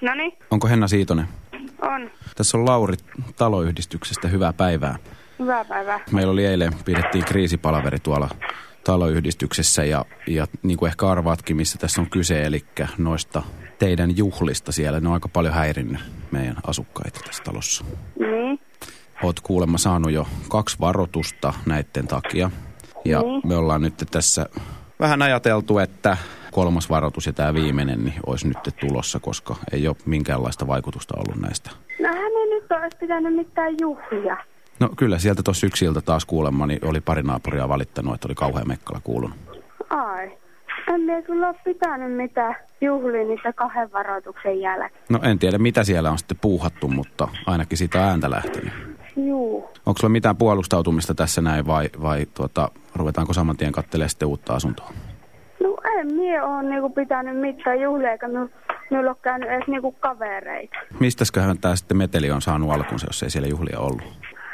No niin, Onko Henna Siitonen? on. Tässä on Lauri taloyhdistyksestä. Hyvää päivää. Hyvää päivää. Meillä oli eilen, pidettiin kriisipalaveri tuolla taloyhdistyksessä ja, ja niin kuin ehkä arvaatkin, missä tässä on kyse, eli noista teidän juhlista siellä. Ne on aika paljon häirinnyt meidän asukkaita tässä talossa. Niin, Oot kuulemma saanut jo kaksi varoitusta näiden takia. Ja Niin. me ollaan nyt tässä vähän ajateltu, että kolmas varoitus ja tämä viimeinen niin olisi nyt tulossa, koska ei ole minkäänlaista vaikutusta ollut näistä. no hän ei nyt olisi pitänyt mitään juhlia. No kyllä, sieltä tuossa yksiltä taas kuulemma, niin oli pari naapuria valittanut, että oli kauhean mekkala kuulunut. Ai, en minä kyllä ole pitänyt mitään juhlia niitä kahden varoituksen jälkeen. No en tiedä, mitä siellä on sitten puuhattu, mutta ainakin siitä on ääntä lähtenyt. Juu. Onko sulla mitään puolustautumista tässä näin vai, vai tuota, ruvetaanko saman tien katselemaan sitten uutta asuntoa? En minä ole niinku pitänyt mitään juhlia, eikä minulla ole käynyt edes niinku kavereita. Mistäsköhän tämä sitten meteli on saanut alkunsa, jos ei siellä juhlia ollut?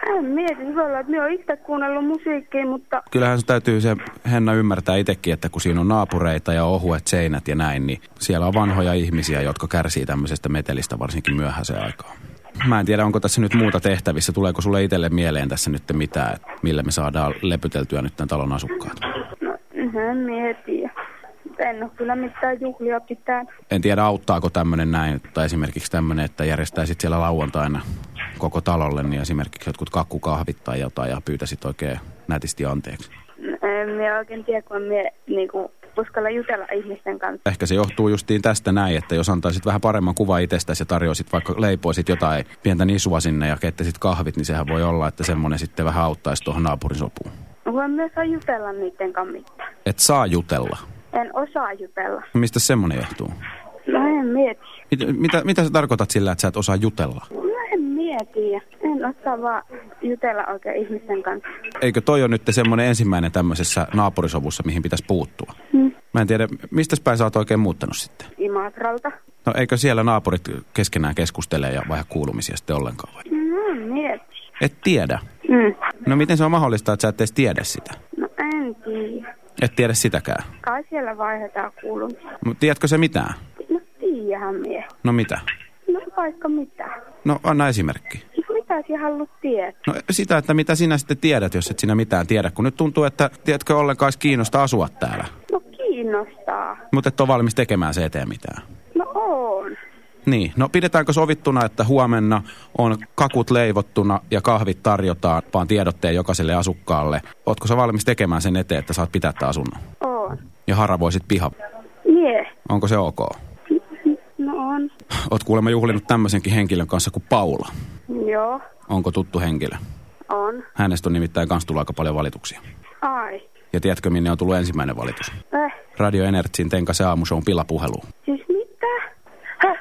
En mieti, se voi olla, että minä olen itse kuunnellut musiikkia, mutta Kyllähän se täytyy se Henna ymmärtää itsekin, että kun siinä on naapureita ja ohuet seinät ja näin, niin siellä on vanhoja ihmisiä, jotka kärsii tämmöisestä metelistä varsinkin myöhäiseen aikaan. Mä en tiedä, onko tässä nyt muuta tehtävissä. Tuleeko sulle itselle mieleen tässä nyt mitään, millä me saadaan lepyteltyä nyt tämän talon asukkaat? no, en mieti. En ole kyllä mitään juhlia pitänyt. En tiedä, auttaako tämmöinen näin, tai esimerkiksi tämmöinen, että järjestäisit siellä lauantaina koko talolle, niin esimerkiksi jotkut kakkukahvit tai jotain ja pyytäisit oikein nätisti anteeksi. En minä oikein tiedä, kun minä niinku, uskalla jutella ihmisten kanssa. Ehkä se johtuu justiin tästä näin, että jos antaisit vähän paremman kuvan itsestäsi ja tarjoisit vaikka leipoisit jotain pientä nisua sinne ja keittäisit kahvit, niin sehän voi olla, että semmoinen sitten vähän auttaisi tuohon naapurin sopuun. Voin myös saa jutella niiden kanssa mitään. Et saa jutella. En osaa jutella. Mistä semmoinen johtuu? No en mieti. Mit, mitä, mitä sä tarkoitat sillä, että sä et osaa jutella? No en mieti. En osaa vaan jutella oikein ihmisten kanssa. Eikö toi ole nyt semmoinen ensimmäinen tämmöisessä naapurisovussa, mihin pitäisi puuttua? Hmm. Mä en tiedä, mistä päin sä oot oikein muuttanut sitten? Imatralta. No eikö siellä naapurit keskenään keskustele ja vaihda kuulumisia sitten ollenkaan vai? No en mieti. Et tiedä. Hmm. No miten se on mahdollista, että sä et edes tiedä sitä? No en tiedä. Et tiedä sitäkään. Siellä vaihdetaan kuulumisia. Mut tiedätkö se mitään? No tiedähän mie. No mitä? No vaikka mitä. No anna esimerkki. No mitä sinä haluat tietää? No sitä, että mitä sinä sitten tiedät, jos et sinä mitään tiedä. Kun nyt tuntuu, että tiedätkö ollenkaan kiinnosta asua täällä. No kiinnostaa. Mutta et ole valmis tekemään se eteen mitään. No on. Niin, no pidetäänkö sovittuna, että huomenna on kakut leivottuna ja kahvit tarjotaan, vaan tiedotteen jokaiselle asukkaalle. Ootko sä valmis tekemään sen eteen, että saat pitää tämän asunnon? On. Ja haravoisit piha. Mie. Onko se ok? No on. Oot kuulemma juhlinut tämmöisenkin henkilön kanssa kuin Paula. Joo. Onko tuttu henkilö? On. Hänestä on nimittäin kans tullut aika paljon valituksia. Ai. Ja tiedätkö, minne on tullut ensimmäinen valitus? Eh. Radio Energyn Tenka se aamushow pilapuhelu. Siis mitä? Äh.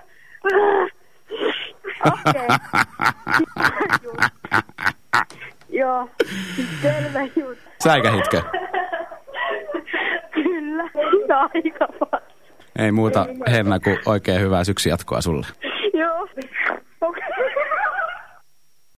Okei. Joo. Selvä juttu. Säikähitkö? Aika paljon. Ei muuta Henna kuin oikein hyvää syksy jatkoa sulle.